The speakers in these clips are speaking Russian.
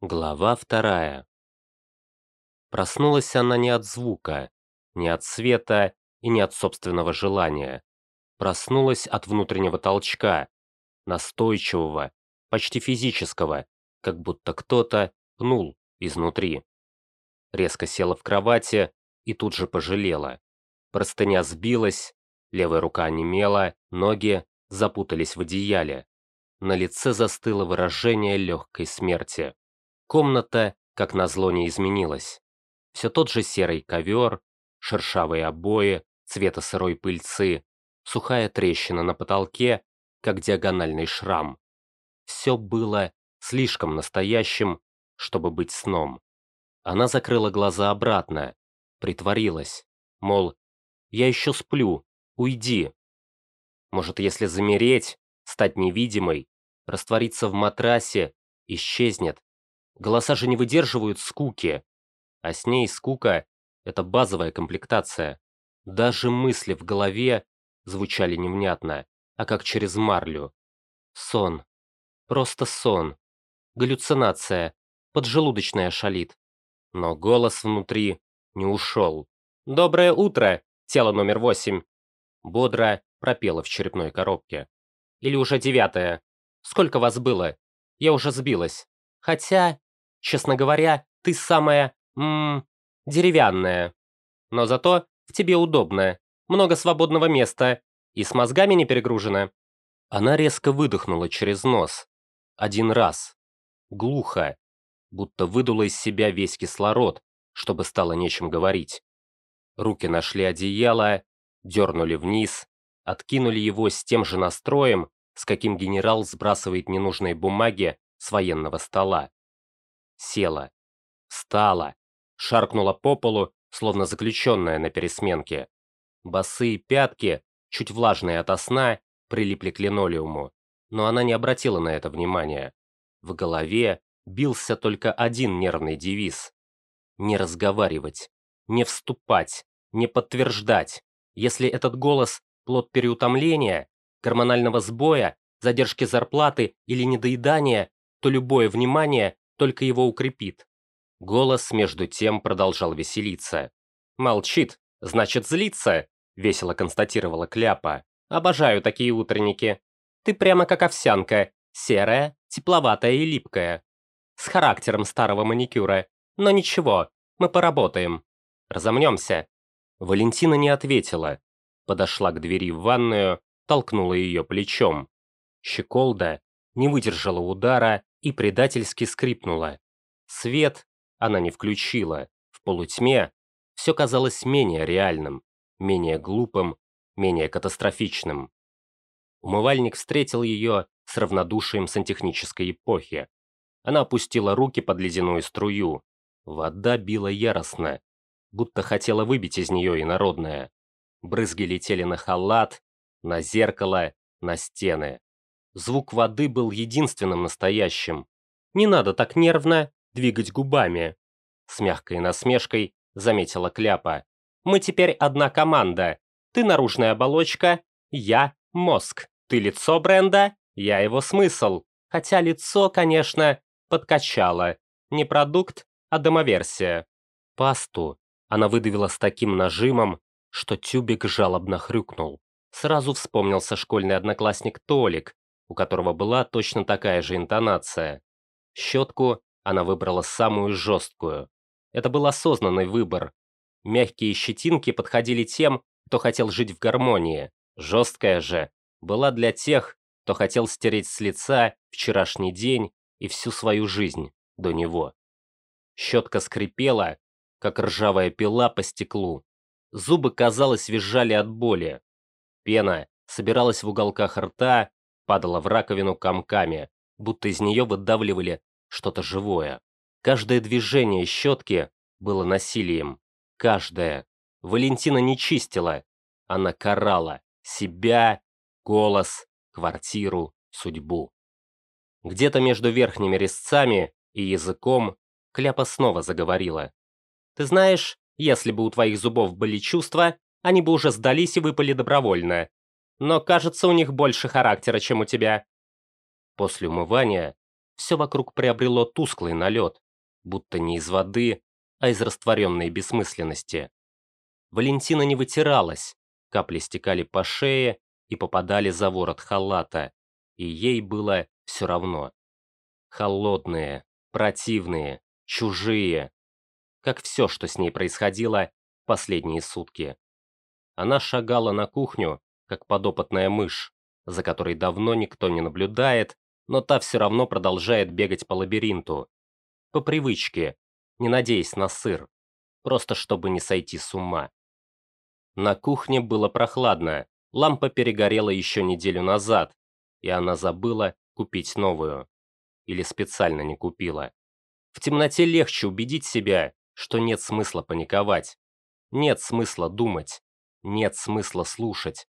Глава вторая. Проснулась она не от звука, не от света и не от собственного желания. Проснулась от внутреннего толчка, настойчивого, почти физического, как будто кто-то пнул изнутри. Резко села в кровати и тут же пожалела. Простыня сбилась, левая рука онемела, ноги запутались в одеяле. На лице застыло выражение легкой смерти. Комната, как назло, не изменилась. Все тот же серый ковер, шершавые обои, цвета сырой пыльцы, сухая трещина на потолке, как диагональный шрам. Все было слишком настоящим, чтобы быть сном. Она закрыла глаза обратно, притворилась, мол, я еще сплю, уйди. Может, если замереть, стать невидимой, раствориться в матрасе, исчезнет, Голоса же не выдерживают скуки. А с ней скука – это базовая комплектация. Даже мысли в голове звучали невнятно, а как через марлю. Сон. Просто сон. Галлюцинация. Поджелудочная шалит. Но голос внутри не ушел. «Доброе утро, тело номер восемь!» Бодро пропела в черепной коробке. «Или уже девятое. Сколько вас было? Я уже сбилась. Хотя Честно говоря, ты самая, ммм, деревянная. Но зато в тебе удобно, много свободного места и с мозгами не перегружена». Она резко выдохнула через нос. Один раз. Глухо. Будто выдула из себя весь кислород, чтобы стало нечем говорить. Руки нашли одеяло, дернули вниз, откинули его с тем же настроем, с каким генерал сбрасывает ненужные бумаги с военного стола села, встала, шаркнула по полу, словно заключенная на пересменке. Босые пятки, чуть влажные ото сна, прилипли к линолеуму, но она не обратила на это внимания. В голове бился только один нервный девиз. Не разговаривать, не вступать, не подтверждать. Если этот голос – плод переутомления, гормонального сбоя, задержки зарплаты или недоедания, то любое внимание только его укрепит. Голос между тем продолжал веселиться. «Молчит, значит злится», — весело констатировала Кляпа. «Обожаю такие утренники. Ты прямо как овсянка, серая, тепловатая и липкая. С характером старого маникюра. Но ничего, мы поработаем. Разомнемся». Валентина не ответила. Подошла к двери в ванную, толкнула ее плечом. Щеколда не выдержала удара и предательски скрипнула. Свет она не включила. В полутьме все казалось менее реальным, менее глупым, менее катастрофичным. Умывальник встретил ее с равнодушием сантехнической эпохи. Она опустила руки под ледяную струю. Вода била яростно, будто хотела выбить из нее инородное. Брызги летели на халат, на зеркало, на стены. Звук воды был единственным настоящим. Не надо так нервно двигать губами. С мягкой насмешкой заметила Кляпа. Мы теперь одна команда. Ты наружная оболочка, я мозг. Ты лицо бренда, я его смысл. Хотя лицо, конечно, подкачало. Не продукт, а домоверсия. Пасту она выдавила с таким нажимом, что тюбик жалобно хрюкнул. Сразу вспомнился школьный одноклассник Толик, у которого была точно такая же интонация. Щетку она выбрала самую жесткую. Это был осознанный выбор. Мягкие щетинки подходили тем, кто хотел жить в гармонии. Жесткая же была для тех, кто хотел стереть с лица вчерашний день и всю свою жизнь до него. Щетка скрипела, как ржавая пила по стеклу. Зубы, казалось, визжали от боли. Пена собиралась в уголках рта, падала в раковину комками, будто из нее выдавливали что-то живое. Каждое движение щетки было насилием. Каждое. Валентина не чистила. Она карала себя, голос, квартиру, судьбу. Где-то между верхними резцами и языком Кляпа снова заговорила. «Ты знаешь, если бы у твоих зубов были чувства, они бы уже сдались и выпали добровольно но кажется, у них больше характера, чем у тебя». После умывания все вокруг приобрело тусклый налет, будто не из воды, а из растворенной бессмысленности. Валентина не вытиралась, капли стекали по шее и попадали за ворот халата, и ей было все равно. Холодные, противные, чужие. Как все, что с ней происходило последние сутки. Она шагала на кухню, как подопытная мышь, за которой давно никто не наблюдает, но та все равно продолжает бегать по лабиринту. По привычке, не надеясь на сыр, просто чтобы не сойти с ума. На кухне было прохладно, лампа перегорела еще неделю назад, и она забыла купить новую. Или специально не купила. В темноте легче убедить себя, что нет смысла паниковать. Нет смысла думать. Нет смысла слушать.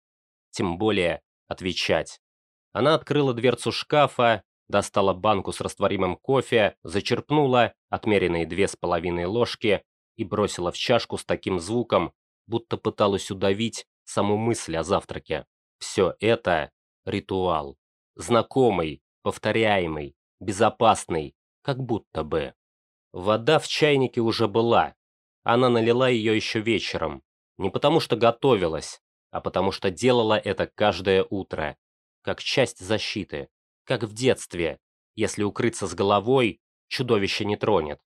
Тем более отвечать. Она открыла дверцу шкафа, достала банку с растворимым кофе, зачерпнула отмеренные две с половиной ложки и бросила в чашку с таким звуком, будто пыталась удавить саму мысль о завтраке. Все это – ритуал. Знакомый, повторяемый, безопасный, как будто бы. Вода в чайнике уже была. Она налила ее еще вечером. Не потому что готовилась, а потому что делала это каждое утро. Как часть защиты. Как в детстве. Если укрыться с головой, чудовище не тронет.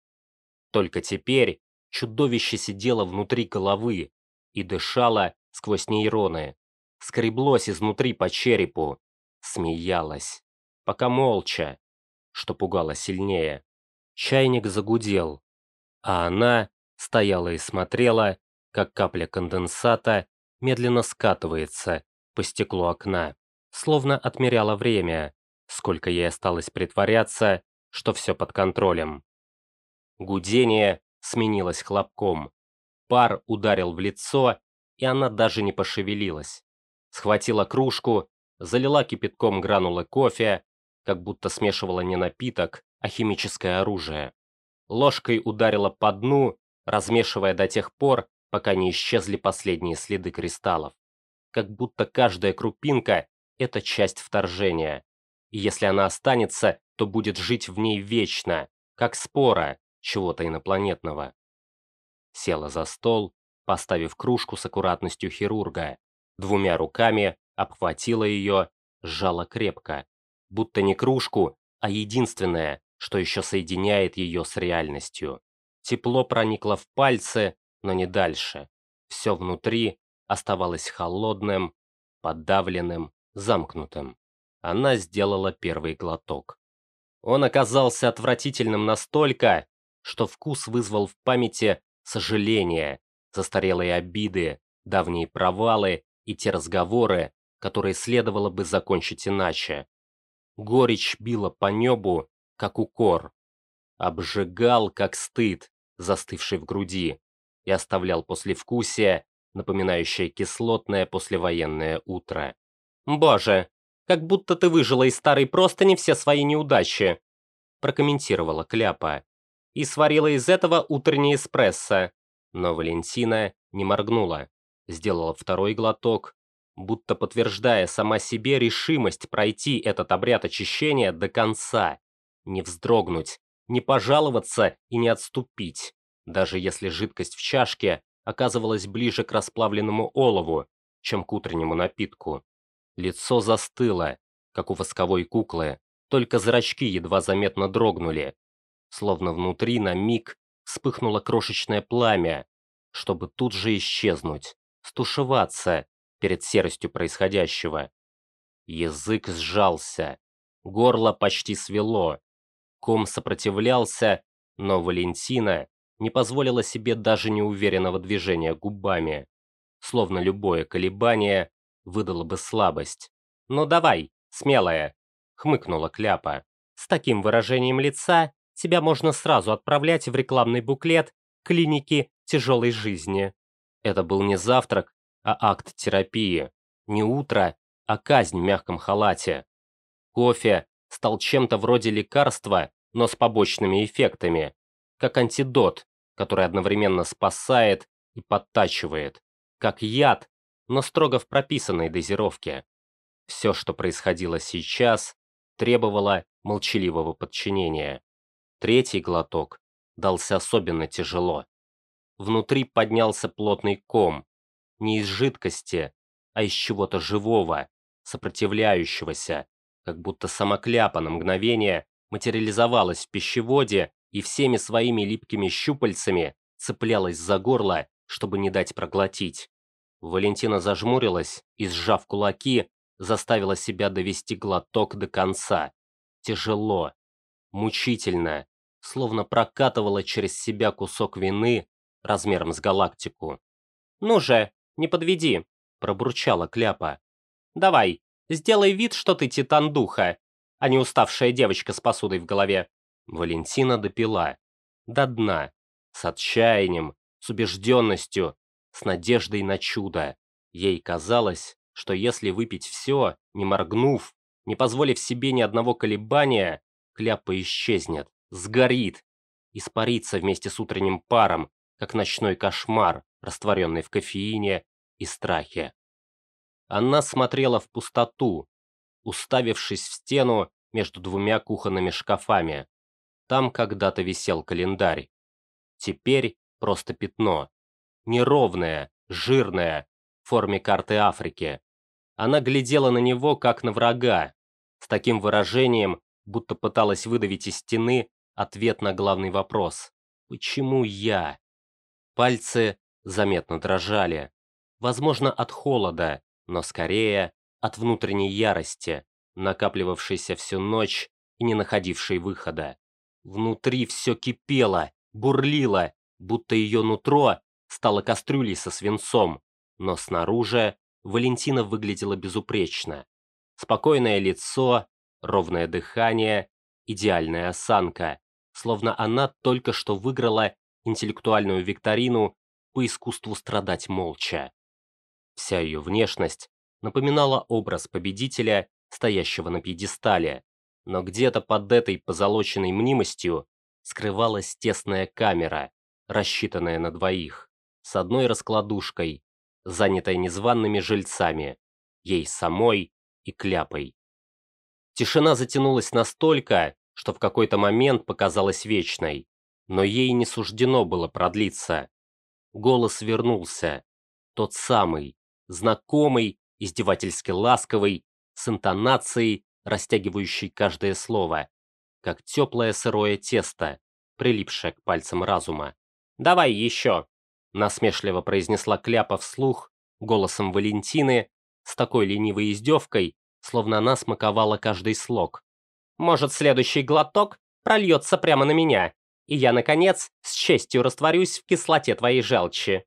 Только теперь чудовище сидело внутри головы и дышало сквозь нейроны. Скреблось изнутри по черепу. Смеялась. Пока молча, что пугало сильнее. Чайник загудел, а она стояла и смотрела, как капля конденсата медленно скатывается по стеклу окна, словно отмеряла время, сколько ей осталось притворяться, что все под контролем. Гудение сменилось хлопком. Пар ударил в лицо, и она даже не пошевелилась. Схватила кружку, залила кипятком гранулы кофе, как будто смешивала не напиток, а химическое оружие. Ложкой ударила по дну, размешивая до тех пор, пока не исчезли последние следы кристаллов. Как будто каждая крупинка – это часть вторжения. И если она останется, то будет жить в ней вечно, как спора чего-то инопланетного. Села за стол, поставив кружку с аккуратностью хирурга. Двумя руками обхватила ее, сжала крепко будто не кружку, а единственное, что еще соединяет ее с реальностью. Тепло проникло в пальцы, но не дальше. Все внутри оставалось холодным, подавленным, замкнутым. Она сделала первый глоток. Он оказался отвратительным настолько, что вкус вызвал в памяти сожаление, застарелые обиды, давние провалы и те разговоры, которые следовало бы закончить иначе. Горечь била по небу, как укор. Обжигал, как стыд, застывший в груди, и оставлял послевкусие, напоминающее кислотное послевоенное утро. «Боже, как будто ты выжила из старой простыни все свои неудачи», прокомментировала Кляпа. «И сварила из этого утренний эспрессо». Но Валентина не моргнула, сделала второй глоток будто подтверждая сама себе решимость пройти этот обряд очищения до конца, не вздрогнуть, не пожаловаться и не отступить, даже если жидкость в чашке оказывалась ближе к расплавленному олову, чем к утреннему напитку. Лицо застыло, как у восковой куклы, только зрачки едва заметно дрогнули, словно внутри на миг вспыхнуло крошечное пламя, чтобы тут же исчезнуть, стушеваться перед серостью происходящего. Язык сжался, горло почти свело. Ком сопротивлялся, но Валентина не позволила себе даже неуверенного движения губами, словно любое колебание выдало бы слабость. «Ну давай, смелая!» — хмыкнула Кляпа. «С таким выражением лица тебя можно сразу отправлять в рекламный буклет клиники тяжелой жизни». Это был не завтрак, а акт терапии. Не утро, а казнь в мягком халате. Кофе стал чем-то вроде лекарства, но с побочными эффектами, как антидот, который одновременно спасает и подтачивает, как яд, но строго в прописанной дозировке. Все, что происходило сейчас, требовала молчаливого подчинения. Третий глоток дался особенно тяжело. Внутри поднялся плотный ком, не из жидкости, а из чего-то живого, сопротивляющегося, как будто сама кляпа на мгновение материализовалась в пищеводе и всеми своими липкими щупальцами цеплялась за горло, чтобы не дать проглотить. Валентина зажмурилась и, сжав кулаки, заставила себя довести глоток до конца. Тяжело, мучительно, словно прокатывала через себя кусок вины размером с галактику. «Ну же, не подведи», – пробурчала Кляпа. «Давай, сделай вид, что ты титан духа, а не уставшая девочка с посудой в голове». Валентина допила. До дна. С отчаянием, с убежденностью, с надеждой на чудо. Ей казалось, что если выпить все, не моргнув, не позволив себе ни одного колебания, кляпа исчезнет, сгорит, испарится вместе с утренним паром, как ночной кошмар, растворенный в кофеине и страхе. Она смотрела в пустоту, уставившись в стену между двумя кухонными шкафами. Там когда-то висел календарь. Теперь просто пятно. Неровное, жирное, в форме карты Африки. Она глядела на него, как на врага, с таким выражением, будто пыталась выдавить из стены ответ на главный вопрос. «Почему я?» Пальцы заметно дрожали. Возможно, от холода, но скорее от внутренней ярости, накапливавшейся всю ночь и не находившей выхода. Внутри все кипело, бурлило, будто ее нутро стало кастрюлей со свинцом, но снаружи Валентина выглядела безупречно. Спокойное лицо, ровное дыхание, идеальная осанка, словно она только что выиграла интеллектуальную викторину по искусству страдать молча. Вся ее внешность напоминала образ победителя, стоящего на пьедестале, но где-то под этой позолоченной мнимостью скрывалась тесная камера, рассчитанная на двоих, с одной раскладушкой, занятой незваными жильцами, ей самой и кляпой. Тишина затянулась настолько, что в какой-то момент показалась вечной, но ей не суждено было продлиться. Голос вернулся, тот самый, знакомый, издевательски ласковый, с интонацией, растягивающей каждое слово, как теплое сырое тесто, прилипшее к пальцам разума. «Давай еще!» насмешливо произнесла Кляпа вслух, голосом Валентины, с такой ленивой издевкой, словно она смаковала каждый слог. «Может, следующий глоток прольется прямо на меня, и я, наконец, с честью растворюсь в кислоте твоей желчи».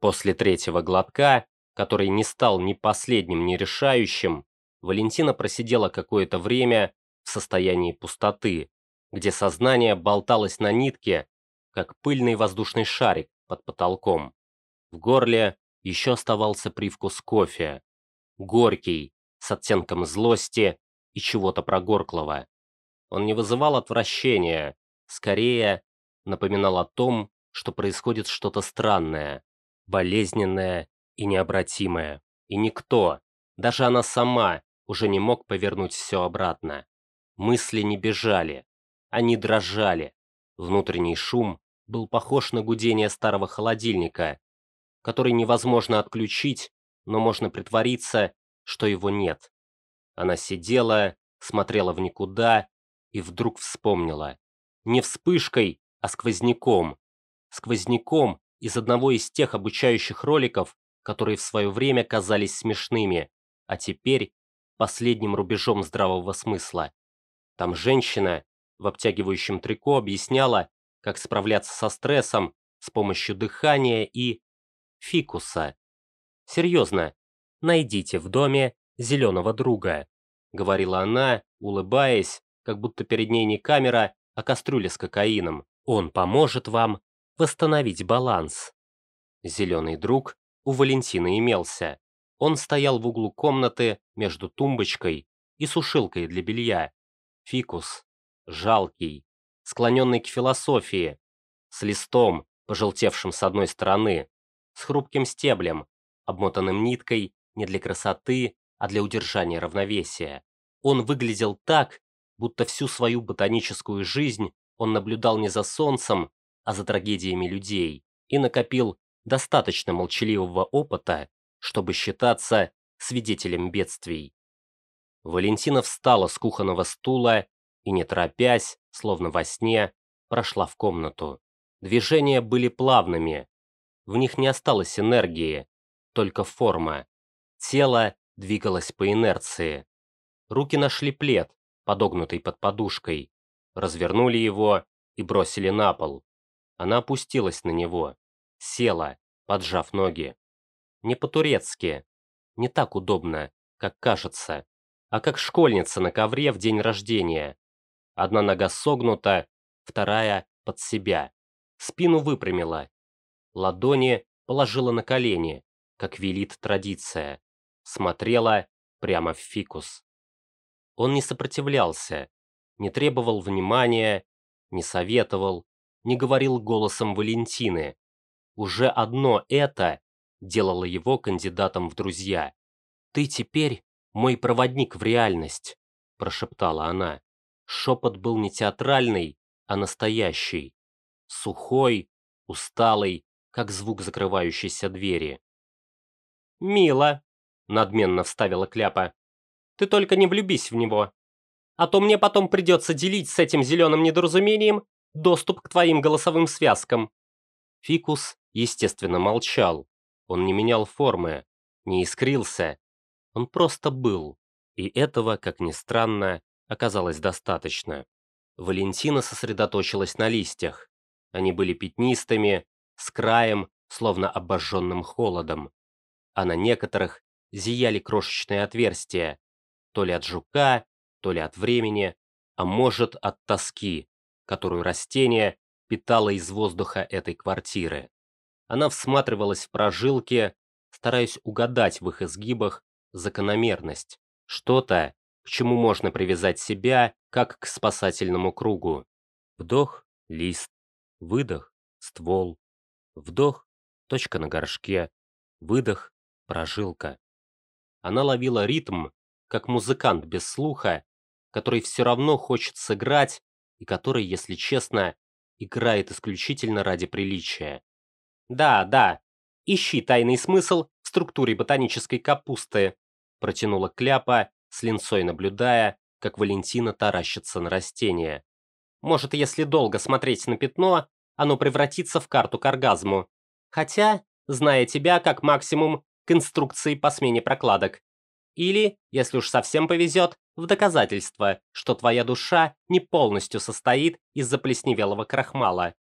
После третьего глотка, который не стал ни последним, ни решающим, Валентина просидела какое-то время в состоянии пустоты, где сознание болталось на нитке, как пыльный воздушный шарик, под потолком. В горле еще оставался привкус кофе. Горький, с оттенком злости и чего-то прогорклого. Он не вызывал отвращения, скорее напоминал о том, что происходит что-то странное, болезненное и необратимое. И никто, даже она сама, уже не мог повернуть все обратно. Мысли не бежали, они дрожали. Внутренний шум был похож на гудение старого холодильника, который невозможно отключить, но можно притвориться, что его нет. Она сидела, смотрела в никуда и вдруг вспомнила. Не вспышкой, а сквозняком. Сквозняком из одного из тех обучающих роликов, которые в свое время казались смешными, а теперь последним рубежом здравого смысла. Там женщина в обтягивающем трико объясняла, как справляться со стрессом с помощью дыхания и фикуса. Серьезно, найдите в доме зеленого друга, говорила она, улыбаясь, как будто перед ней не камера, а кастрюля с кокаином. Он поможет вам восстановить баланс. Зеленый друг у Валентины имелся. Он стоял в углу комнаты между тумбочкой и сушилкой для белья. Фикус. Жалкий, склоненный к философии, с листом, пожелтевшим с одной стороны, с хрупким стеблем, обмотанным ниткой не для красоты, а для удержания равновесия. Он выглядел так, будто всю свою ботаническую жизнь он наблюдал не за солнцем, а за трагедиями людей и накопил достаточно молчаливого опыта, чтобы считаться свидетелем бедствий. Валентина встала с кухонного стула и, не торопясь, словно во сне, прошла в комнату. Движения были плавными, в них не осталось энергии, только форма. Тело двигалось по инерции. Руки нашли плед, подогнутый под подушкой, развернули его и бросили на пол. Она опустилась на него, села, поджав ноги. Не по-турецки, не так удобно, как кажется, а как школьница на ковре в день рождения. Одна нога согнута, вторая под себя. Спину выпрямила. Ладони положила на колени, как велит традиция. Смотрела прямо в фикус. Он не сопротивлялся, не требовал внимания, не советовал, не говорил голосом Валентины. Уже одно это делало его кандидатом в друзья. «Ты теперь мой проводник в реальность», – прошептала она. Шепот был не театральный, а настоящий. Сухой, усталый, как звук закрывающейся двери. «Мило», – надменно вставила Кляпа. «Ты только не влюбись в него, а то мне потом придется делить с этим зеленым недоразумением доступ к твоим голосовым связкам». Фикус, естественно, молчал. Он не менял формы, не искрился. Он просто был. И этого, как ни странно, оказалось достаточно. Валентина сосредоточилась на листьях. Они были пятнистыми, с краем, словно обожженным холодом. А на некоторых зияли крошечные отверстия, то ли от жука, то ли от времени, а может от тоски, которую растение питало из воздуха этой квартиры. Она всматривалась в прожилки, стараясь угадать в их изгибах закономерность, что-то, к чему можно привязать себя, как к спасательному кругу. Вдох, лист, выдох, ствол, вдох, точка на горшке, выдох, прожилка. Она ловила ритм, как музыкант без слуха, который все равно хочет сыграть и который, если честно, играет исключительно ради приличия. Да, да, ищи тайный смысл в структуре ботанической капусты, протянула Кляпа, с линцой наблюдая, как Валентина таращится на растение. Может, если долго смотреть на пятно, оно превратится в карту к оргазму. Хотя, зная тебя, как максимум к инструкции по смене прокладок. Или, если уж совсем повезет, в доказательство, что твоя душа не полностью состоит из заплесневелого крахмала.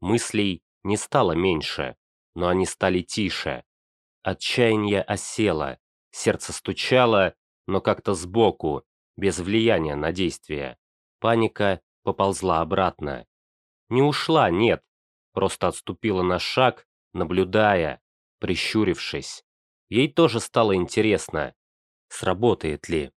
Мыслей не стало меньше, но они стали тише. Отчаяние осело, сердце стучало, но как-то сбоку, без влияния на действие. Паника поползла обратно. Не ушла, нет, просто отступила на шаг, наблюдая, прищурившись. Ей тоже стало интересно, сработает ли.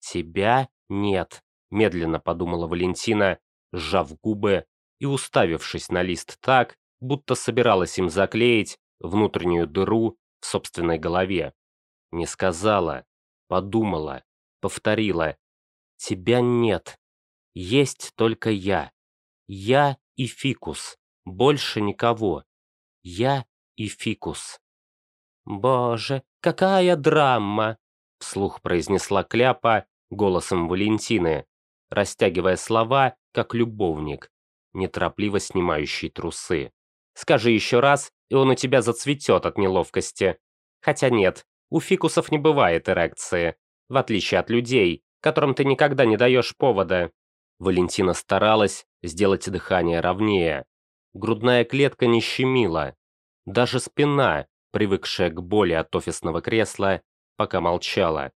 «Тебя нет», — медленно подумала Валентина, сжав губы и уставившись на лист так, будто собиралась им заклеить внутреннюю дыру в собственной голове. Не сказала, подумала, повторила. «Тебя нет. Есть только я. Я и фикус. Больше никого. Я и фикус». «Боже, какая драма!» вслух произнесла Кляпа голосом Валентины, растягивая слова, как любовник, неторопливо снимающий трусы. «Скажи еще раз, и он у тебя зацветет от неловкости. Хотя нет, у фикусов не бывает эрекции, в отличие от людей, которым ты никогда не даешь повода». Валентина старалась сделать дыхание ровнее. Грудная клетка не щемила. Даже спина, привыкшая к боли от офисного кресла, пока молчала.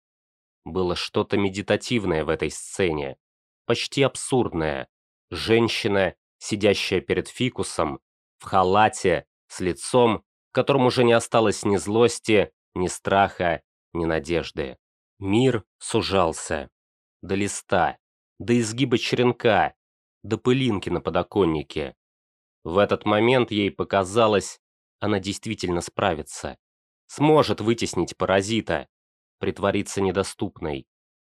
Было что-то медитативное в этой сцене, почти абсурдное. Женщина, сидящая перед фикусом, в халате, с лицом, в котором уже не осталось ни злости, ни страха, ни надежды. Мир сужался. До листа, до изгиба черенка, до пылинки на подоконнике. В этот момент ей показалось, она действительно справится. Сможет вытеснить паразита, притвориться недоступной.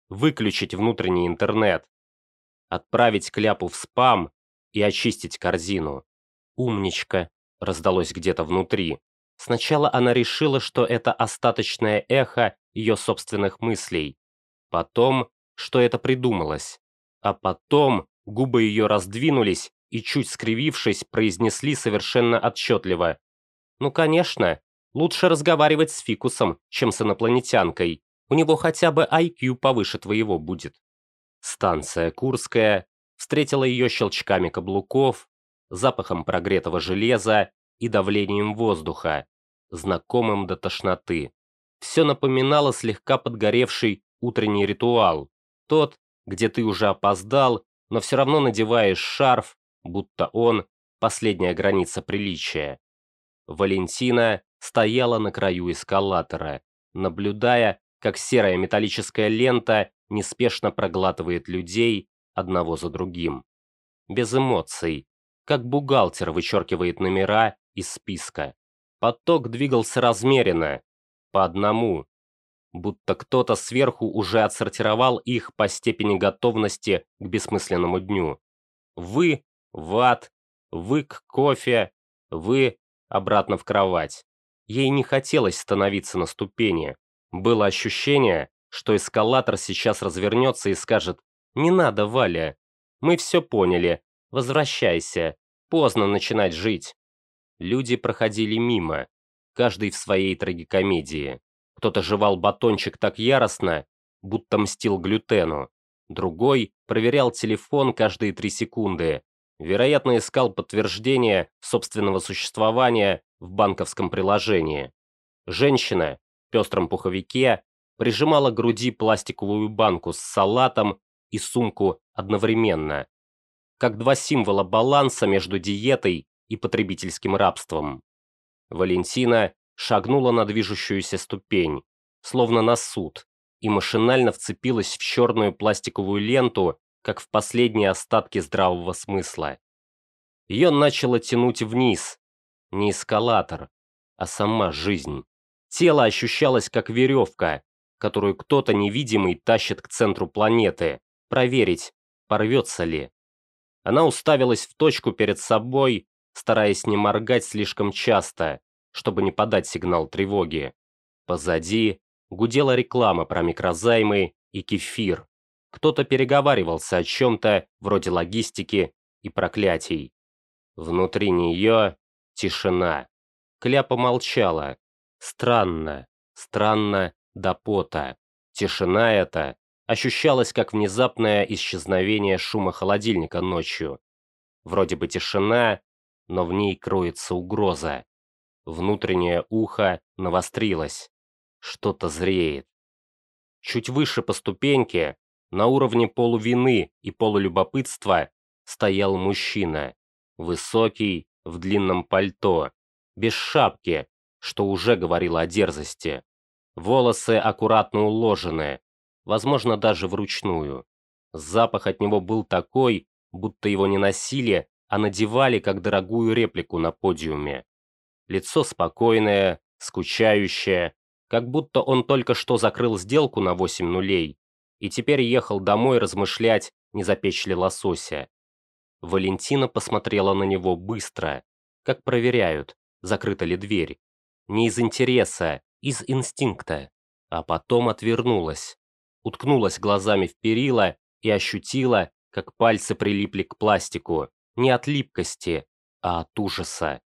выключить внутренний интернет, отправить кляпу в спам и очистить корзину. «Умничка», — раздалось где-то внутри. Сначала она решила, что это остаточное эхо ее собственных мыслей. Потом, что это придумалось. А потом губы ее раздвинулись и, чуть скривившись, произнесли совершенно отчетливо. «Ну, конечно, лучше разговаривать с фикусом, чем с инопланетянкой. У него хотя бы IQ повыше твоего будет». Станция Курская встретила ее щелчками каблуков, запахом прогретого железа и давлением воздуха, знакомым до тошноты. Все напоминало слегка подгоревший утренний ритуал, тот, где ты уже опоздал, но все равно надеваешь шарф, будто он – последняя граница приличия. Валентина стояла на краю эскалатора, наблюдая, как серая металлическая лента неспешно проглатывает людей одного за другим. Без эмоций, как бухгалтер вычеркивает номера из списка. Поток двигался размеренно, по одному, будто кто-то сверху уже отсортировал их по степени готовности к бессмысленному дню. Вы в ад, вы к кофе, вы обратно в кровать. Ей не хотелось становиться на ступени. Было ощущение, что эскалатор сейчас развернется и скажет «Не надо, Валя, мы все поняли, возвращайся, поздно начинать жить». Люди проходили мимо, каждый в своей трагикомедии. Кто-то жевал батончик так яростно, будто мстил глютену. Другой проверял телефон каждые три секунды. Вероятно, искал подтверждение собственного существования в банковском приложении. Женщина в пестром пуховике прижимала к груди пластиковую банку с салатом и сумку одновременно, как два символа баланса между диетой и потребительским рабством. Валентина шагнула на движущуюся ступень, словно на суд, и машинально вцепилась в черную пластиковую ленту, как в последние остатки здравого смысла. Ее начало тянуть вниз, не эскалатор, а сама жизнь. Тело ощущалось как веревка, которую кто-то невидимый тащит к центру планеты, проверить, порвется ли. Она уставилась в точку перед собой, стараясь не моргать слишком часто, чтобы не подать сигнал тревоги. Позади гудела реклама про микрозаймы и кефир. Кто-то переговаривался о чем-то вроде логистики и проклятий. Внутри нее тишина. Кляпа молчала. Странно, странно до пота. Тишина эта ощущалась как внезапное исчезновение шума холодильника ночью. Вроде бы тишина, но в ней кроется угроза. Внутреннее ухо навострилось. Что-то зреет. Чуть выше по ступеньке, на уровне полувины и полулюбопытства, стоял мужчина. Высокий, в длинном пальто, без шапки, что уже говорило о дерзости. Волосы аккуратно уложены, возможно, даже вручную. Запах от него был такой, будто его не носили, а надевали как дорогую реплику на подиуме. Лицо спокойное, скучающее, как будто он только что закрыл сделку на 8 нулей и теперь ехал домой размышлять, не запечь ли лосося. Валентина посмотрела на него быстро, как проверяют, закрыта ли дверь. Не из интереса, из инстинкта. А потом отвернулась, уткнулась глазами в перила и ощутила, как пальцы прилипли к пластику, не от липкости, а от ужаса.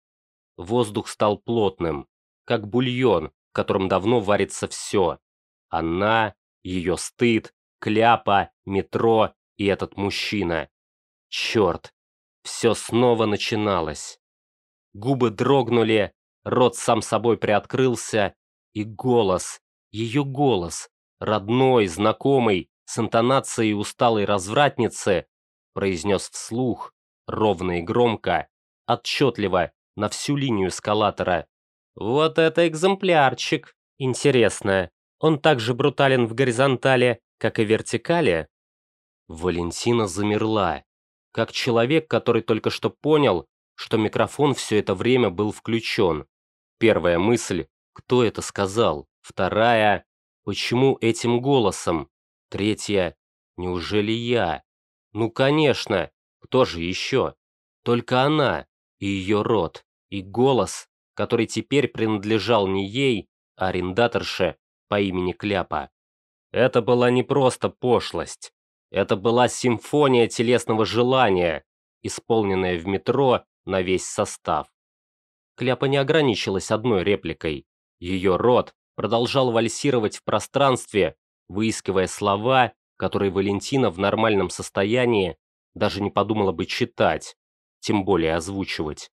Воздух стал плотным, как бульон, в котором давно варится все. Она, ее стыд, кляпа, метро и этот мужчина. Черт, все снова начиналось. Губы дрогнули, рот сам собой приоткрылся, и голос, ее голос, родной, знакомый, с интонацией усталой развратницы, произнес вслух, ровно и громко, отчетливо, на всю линию эскалатора. Вот это экземплярчик. Интересно, он так же брутален в горизонтали, как и вертикали? Валентина замерла, как человек, который только что понял, что микрофон все это время был включен. Первая мысль – кто это сказал? Вторая – почему этим голосом? Третья. Неужели я? Ну, конечно. Кто же еще? Только она и ее род, и голос, который теперь принадлежал не ей, а арендаторше по имени Кляпа. Это была не просто пошлость. Это была симфония телесного желания, исполненная в метро на весь состав. Кляпа не ограничилась одной репликой. Ее рот продолжал вальсировать в пространстве, выискивая слова, которые Валентина в нормальном состоянии даже не подумала бы читать, тем более озвучивать.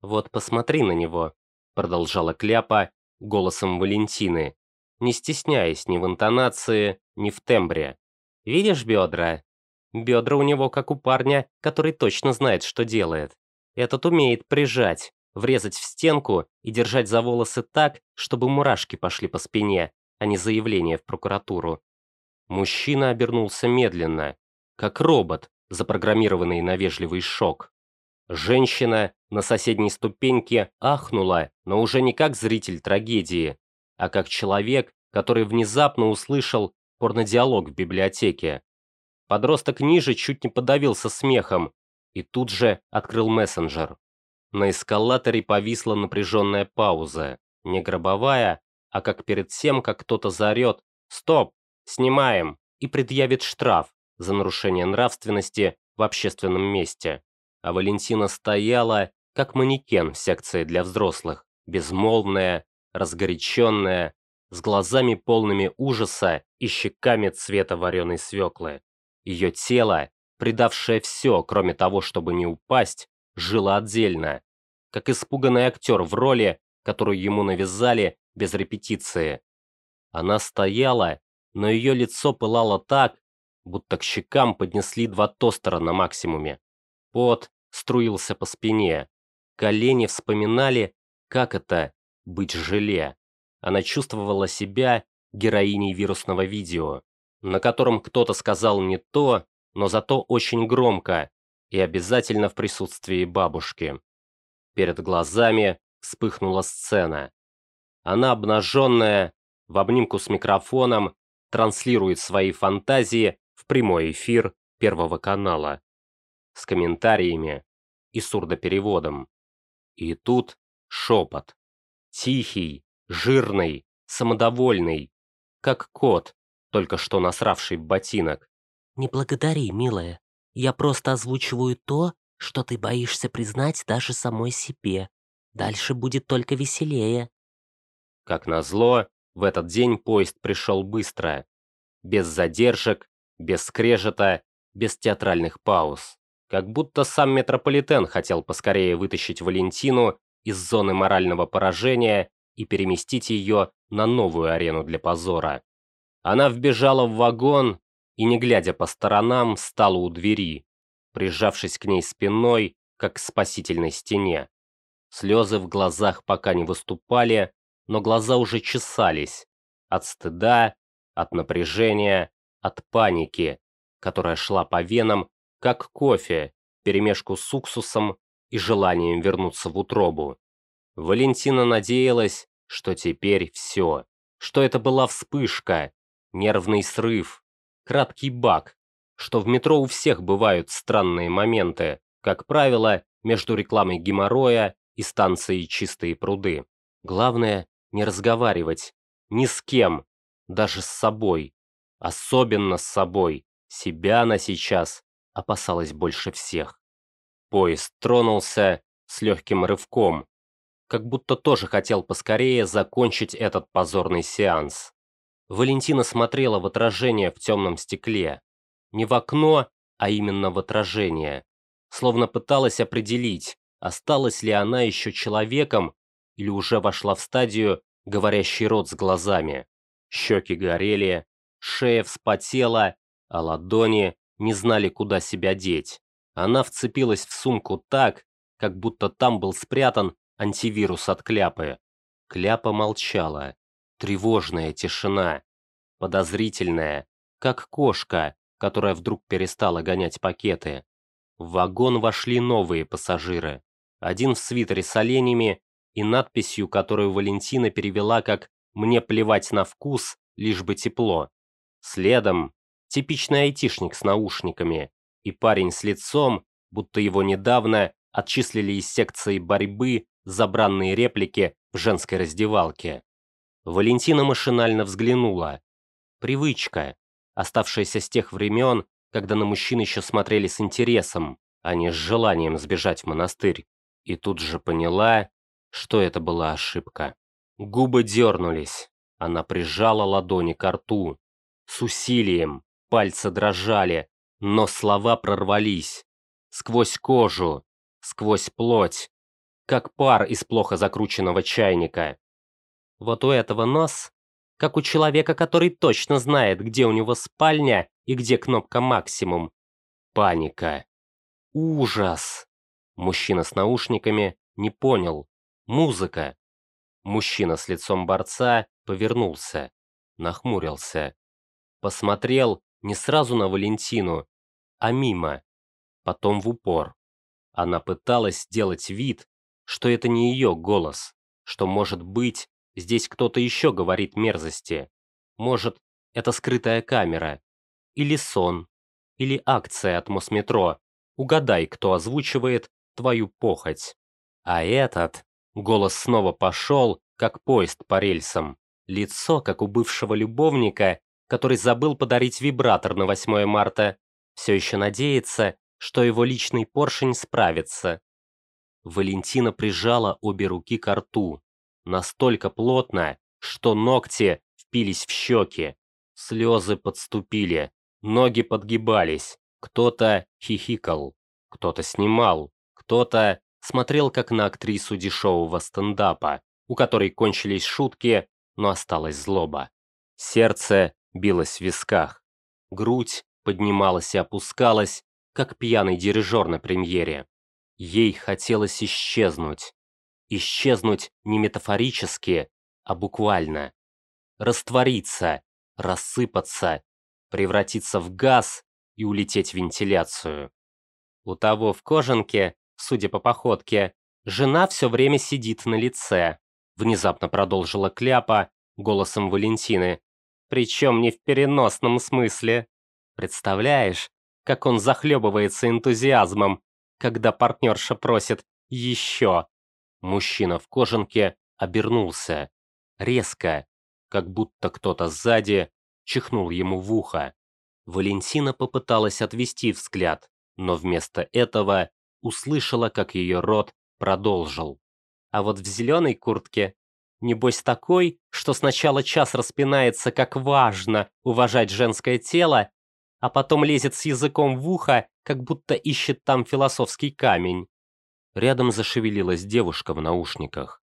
«Вот посмотри на него», — продолжала Кляпа голосом Валентины, не стесняясь ни в интонации, ни в тембре. «Видишь бедра? Бедра у него как у парня, который точно знает, что делает. Этот умеет прижать, врезать в стенку и держать за волосы так, чтобы мурашки пошли по спине, а не заявление в прокуратуру. Мужчина обернулся медленно, как робот, запрограммированный на вежливый шок. Женщина на соседней ступеньке ахнула, но уже не как зритель трагедии, а как человек, который внезапно услышал порнодиалог в библиотеке. Подросток ниже чуть не подавился смехом и тут же открыл мессенджер. На эскалаторе повисла напряженная пауза, не гробовая, а как перед тем, как кто-то заорет «Стоп! Снимаем!» и предъявит штраф за нарушение нравственности в общественном месте а Валентина стояла, как манекен в секции для взрослых, безмолвная, разгоряченная, с глазами полными ужаса и щеками цвета вареной свеклы. Ее тело, предавшее все, кроме того, чтобы не упасть, жило отдельно, как испуганный актер в роли, которую ему навязали без репетиции. Она стояла, но ее лицо пылало так, будто к щекам поднесли два тостера на максимуме. Пот струился по спине. Колени вспоминали, как это – быть желе. Она чувствовала себя героиней вирусного видео, на котором кто-то сказал не то, но зато очень громко и обязательно в присутствии бабушки. Перед глазами вспыхнула сцена. Она обнаженная, в обнимку с микрофоном, транслирует свои фантазии в прямой эфир Первого канала с комментариями и сурдопереводом. И тут шепот. Тихий, жирный, самодовольный, как кот, только что насравший ботинок. «Не благодари, милая. Я просто озвучиваю то, что ты боишься признать даже самой себе. Дальше будет только веселее». Как назло, в этот день поезд пришел быстро. Без задержек, без скрежета, без театральных пауз. Как будто сам метрополитен хотел поскорее вытащить Валентину из зоны морального поражения и переместить ее на новую арену для позора. Она вбежала в вагон и, не глядя по сторонам, стала у двери, прижавшись к ней спиной, как к спасительной стене. Слезы в глазах пока не выступали, но глаза уже чесались. От стыда, от напряжения, от паники, которая шла по венам как кофе, перемешку с уксусом и желанием вернуться в утробу. Валентина надеялась, что теперь все, что это была вспышка, нервный срыв, краткий баг, что в метро у всех бывают странные моменты, как правило, между рекламой геморроя и станцией «Чистые пруды». Главное, не разговаривать, ни с кем, даже с собой, особенно с собой. Себя она сейчас опасалась больше всех. Поезд тронулся с легким рывком, как будто тоже хотел поскорее закончить этот позорный сеанс. Валентина смотрела в отражение в темном стекле. Не в окно, а именно в отражение. Словно пыталась определить, осталась ли она еще человеком или уже вошла в стадию говорящий рот с глазами. Щеки горели, шея вспотела, а ладони не знали, куда себя деть. Она вцепилась в сумку так, как будто там был спрятан антивирус от Кляпы. Кляпа молчала. Тревожная тишина. Подозрительная, как кошка, которая вдруг перестала гонять пакеты. В вагон вошли новые пассажиры. Один в свитере с оленями и надписью, которую Валентина перевела как «Мне плевать на вкус, лишь бы тепло». Следом Типичный айтишник с наушниками. И парень с лицом, будто его недавно отчислили из секции борьбы за бранные реплики в женской раздевалке. Валентина машинально взглянула. Привычка, оставшаяся с тех времен, когда на мужчин еще смотрели с интересом, а не с желанием сбежать в монастырь. И тут же поняла, что это была ошибка. Губы дернулись. Она прижала ладони к рту. С усилием, пальцы дрожали, но слова прорвались. Сквозь кожу, сквозь плоть, как пар из плохо закрученного чайника. Вот у этого нос, как у человека, который точно знает, где у него спальня и где кнопка максимум. Паника. Ужас. Мужчина с наушниками не понял. Музыка. Мужчина с лицом борца повернулся, нахмурился. Посмотрел не сразу на Валентину, а мимо, потом в упор. Она пыталась сделать вид, что это не ее голос, что, может быть, здесь кто-то еще говорит мерзости. Может, это скрытая камера. Или сон. Или акция от Мосметро. Угадай, кто озвучивает твою похоть. А этот... Голос снова пошел, как поезд по рельсам. Лицо, как у бывшего любовника, который забыл подарить вибратор на 8 марта, все еще надеется, что его личный поршень справится. Валентина прижала обе руки к рту, настолько плотно, что ногти впились в щеки. Слезы подступили, ноги подгибались, кто-то хихикал, кто-то снимал, кто-то смотрел как на актрису дешевого стендапа, у которой кончились шутки, но осталась злоба. Сердце билось в висках, грудь поднималась и опускалась, как пьяный дирижер на премьере. Ей хотелось исчезнуть. Исчезнуть не метафорически, а буквально. Раствориться, рассыпаться, превратиться в газ и улететь в вентиляцию. У того в кожанке, судя по походке, жена все время сидит на лице. Внезапно продолжила Кляпа голосом Валентины. Причем не в переносном смысле. Представляешь, как он захлебывается энтузиазмом, когда партнерша просит «еще». Мужчина в кожанке обернулся. Резко, как будто кто-то сзади чихнул ему в ухо. Валентина попыталась отвести взгляд, но вместо этого услышала, как ее рот продолжил. А вот в зеленой куртке, небось такой, что сначала час распинается, как важно уважать женское тело, а потом лезет с языком в ухо, как будто ищет там философский камень. Рядом зашевелилась девушка в наушниках.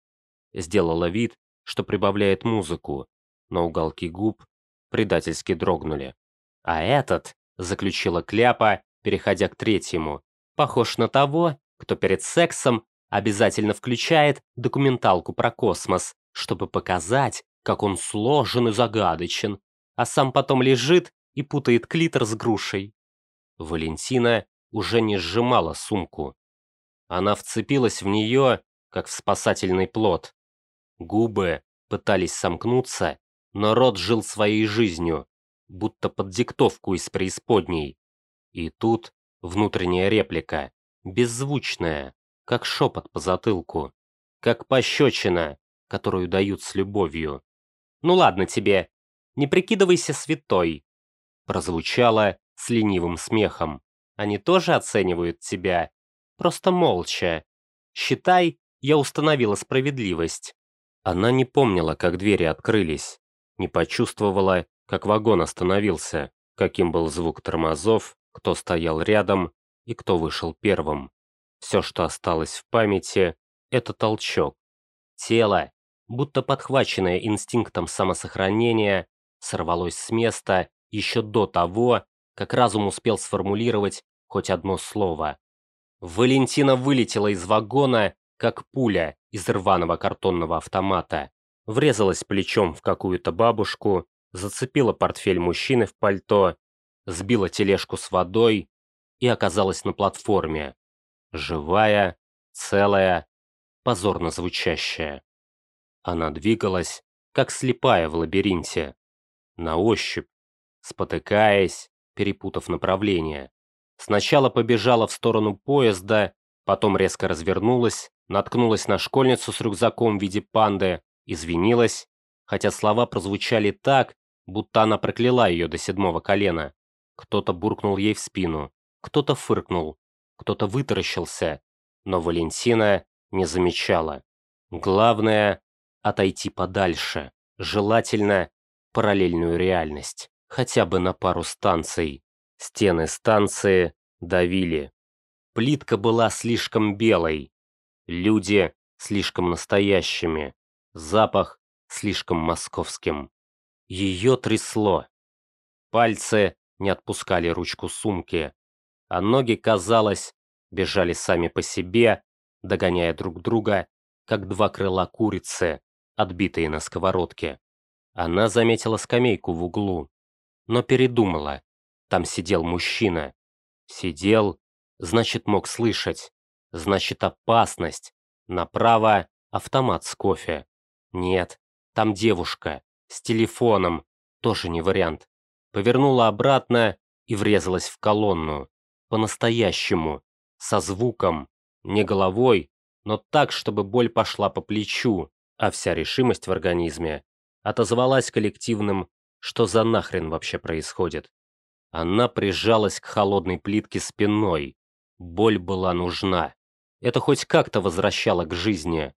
Сделала вид, что прибавляет музыку, но уголки губ предательски дрогнули. «А этот», — заключила Кляпа, переходя к третьему, «похож на того, кто перед сексом обязательно включает документалку про космос, чтобы показать, как он сложен и загадочен, а сам потом лежит и путает клитор с грушей. Валентина уже не сжимала сумку. Она вцепилась в нее, как в спасательный плод. Губы пытались сомкнуться, но рот жил своей жизнью, будто под диктовку из преисподней. И тут внутренняя реплика, беззвучная, как шепот по затылку, как пощечина, которую дают с любовью. «Ну ладно тебе, не прикидывайся святой», прозвучало с ленивым смехом. «Они тоже оценивают тебя, просто молча. Считай, я установила справедливость». Она не помнила, как двери открылись, не почувствовала, как вагон остановился, каким был звук тормозов, кто стоял рядом и кто вышел первым. Все, что осталось в памяти, это толчок. Тело, будто подхваченное инстинктом самосохранения, сорвалось с места еще до того, как разум успел сформулировать хоть одно слово. Валентина вылетела из вагона, как пуля из рваного картонного автомата, врезалась плечом в какую-то бабушку, зацепила портфель мужчины в пальто, сбила тележку с водой и оказалась на платформе. Живая, целая, позорно звучащая. Она двигалась, как слепая в лабиринте. На ощупь, спотыкаясь, перепутав направление. Сначала побежала в сторону поезда, потом резко развернулась, наткнулась на школьницу с рюкзаком в виде панды, извинилась, хотя слова прозвучали так, будто она прокляла ее до седьмого колена. Кто-то буркнул ей в спину, кто-то фыркнул, кто-то вытаращился, но Валентина не замечала. Главное – отойти подальше, желательно параллельную реальность, хотя бы на пару станций. Стены станции давили. Плитка была слишком белой, люди слишком настоящими, запах слишком московским. Ее трясло. Пальцы не отпускали ручку сумки, а ноги, казалось, бежали сами по себе, догоняя друг друга, как два крыла курицы, отбитые на сковородке. Она заметила скамейку в углу, но передумала. Там сидел мужчина. Сидел, значит, мог слышать. Значит, опасность. Направо автомат с кофе. Нет, там девушка, с телефоном, тоже не вариант. Повернула обратно и врезалась в колонну. По-настоящему, со звуком, не головой, но так, чтобы боль пошла по плечу, а вся решимость в организме отозвалась коллективным «что за нахрен вообще происходит?». Она прижалась к холодной плитке спиной. Боль была нужна. Это хоть как-то возвращало к жизни.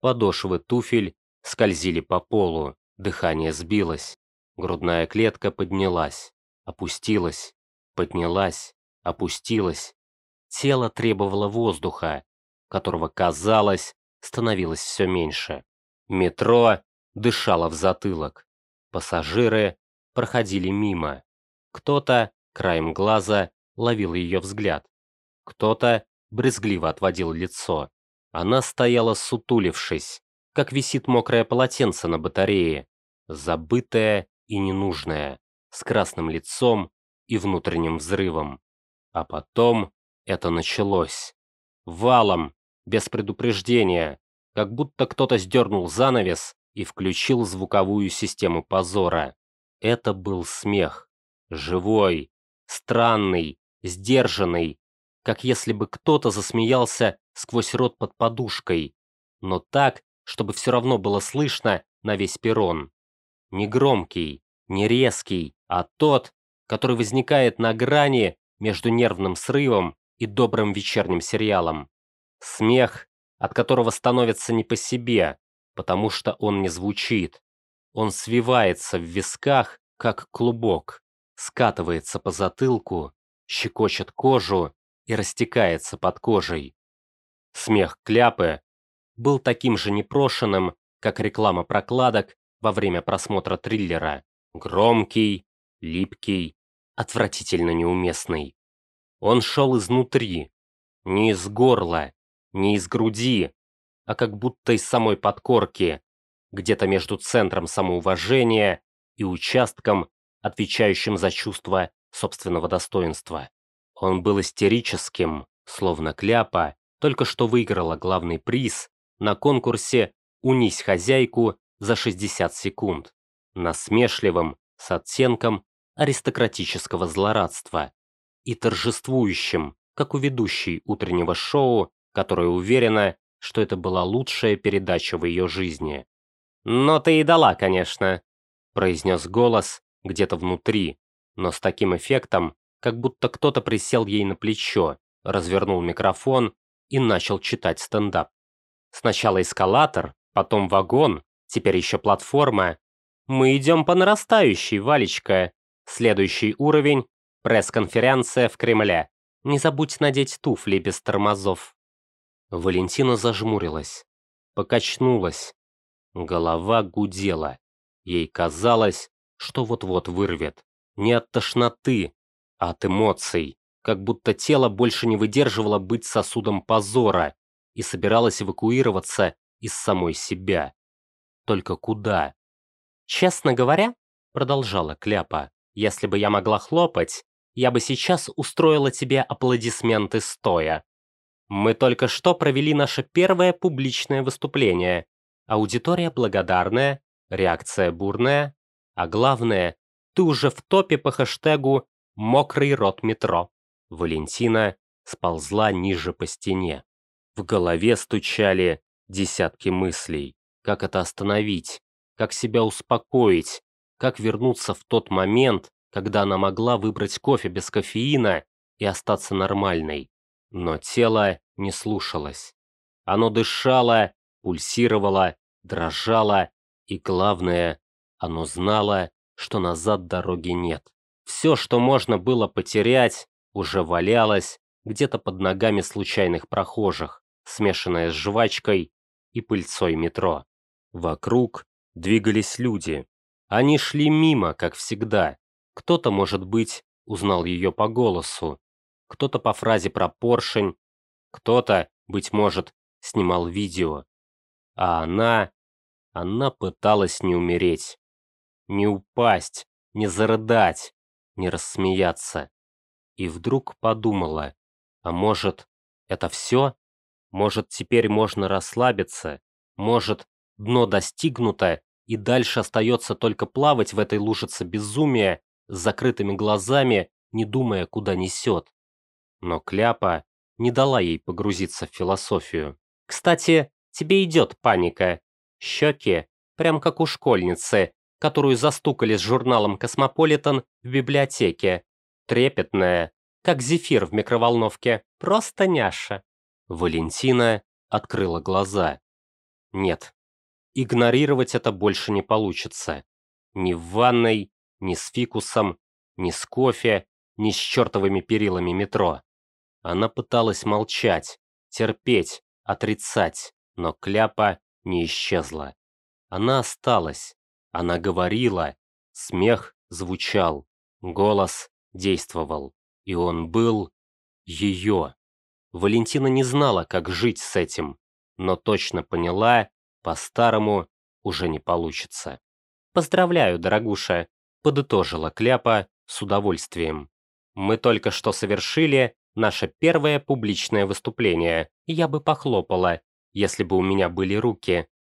Подошвы туфель скользили по полу, дыхание сбилось. Грудная клетка поднялась, опустилась, поднялась, опустилась. Тело требовало воздуха, которого, казалось, становилось все меньше. Метро дышало в затылок. Пассажиры проходили мимо. Кто-то, краем глаза, ловил ее взгляд. Кто-то брезгливо отводил лицо. Она стояла сутулившись, как висит мокрое полотенце на батарее, забытое и ненужное, с красным лицом и внутренним взрывом. А потом это началось. Валом, без предупреждения, как будто кто-то сдернул занавес и включил звуковую систему позора. Это был смех. Живой, странный, сдержанный, как если бы кто-то засмеялся сквозь рот под подушкой, но так, чтобы все равно было слышно на весь перрон. Не громкий, не резкий, а тот, который возникает на грани между нервным срывом и добрым вечерним сериалом. Смех, от которого становится не по себе, потому что он не звучит. Он свивается в висках, как клубок, скатывается по затылку, щекочет кожу и растекается под кожей. Смех Кляпы был таким же непрошенным, как реклама прокладок во время просмотра триллера. Громкий, липкий, отвратительно неуместный. Он шел изнутри, не из горла, не из груди, а как будто из самой подкорки, где-то между центром самоуважения и участком, отвечающим за чувство собственного достоинства. Он был истерическим, словно кляпа, только что выиграла главный приз на конкурсе «Унись хозяйку» за 60 секунд, насмешливым, с оттенком аристократического злорадства и торжествующим, как у ведущей утреннего шоу, которая уверена, что это была лучшая передача в ее жизни. «Но ты и дала, конечно», – произнес голос где-то внутри, но с таким эффектом, как будто кто-то присел ей на плечо, развернул микрофон и начал читать стендап. Сначала эскалатор, потом вагон, теперь еще платформа. Мы идем по нарастающей, Валечка. Следующий уровень – пресс-конференция в Кремле. Не забудь надеть туфли без тормозов. Валентина зажмурилась, покачнулась. Голова гудела. Ей казалось, что вот-вот вырвет. Не от тошноты, а от эмоций. Как будто тело больше не выдерживало быть сосудом позора и собиралось эвакуироваться из самой себя. Только куда? «Честно говоря», — продолжала Кляпа, «если бы я могла хлопать, я бы сейчас устроила тебе аплодисменты стоя. Мы только что провели наше первое публичное выступление. Аудитория благодарная, реакция бурная, а главное, ты уже в топе по хэштегу «Мокрый рот метро». Валентина сползла ниже по стене. В голове стучали десятки мыслей. Как это остановить? Как себя успокоить? Как вернуться в тот момент, когда она могла выбрать кофе без кофеина и остаться нормальной? Но тело не слушалось. Оно дышало, пульсировало, дрожало, и главное, оно знало, что назад дороги нет. Все, что можно было потерять, уже валялось где-то под ногами случайных прохожих, смешанное с жвачкой и пыльцой метро. Вокруг двигались люди. Они шли мимо, как всегда. Кто-то, может быть, узнал ее по голосу, кто-то по фразе про поршень, кто-то, быть может, снимал видео. А она... Она пыталась не умереть, не упасть, не зарыдать, не рассмеяться. И вдруг подумала, а может, это все? Может, теперь можно расслабиться? Может, дно достигнуто, и дальше остается только плавать в этой лужице безумия с закрытыми глазами, не думая, куда несет? Но Кляпа не дала ей погрузиться в философию. «Кстати, тебе идет паника. Щеки, прям как у школьницы, которую застукали с журналом «Cosmopolitan» в библиотеке. Трепетная, как зефир в микроволновке. Просто няша». Валентина открыла глаза. Нет, игнорировать это больше не получится. Ни в ванной, ни с фикусом, ни с кофе, ни с чертовыми перилами метро. Она пыталась молчать, терпеть, отрицать, но кляпа не исчезла. Она осталась, она говорила, смех звучал, голос действовал, и он был ее. Валентина не знала, как жить с этим, но точно поняла, по-старому уже не получится. «Поздравляю, дорогуша», — подытожила Кляпа с удовольствием. «Мы только что совершили наше первое публичное выступление. Я бы похлопала, если бы у меня были руки.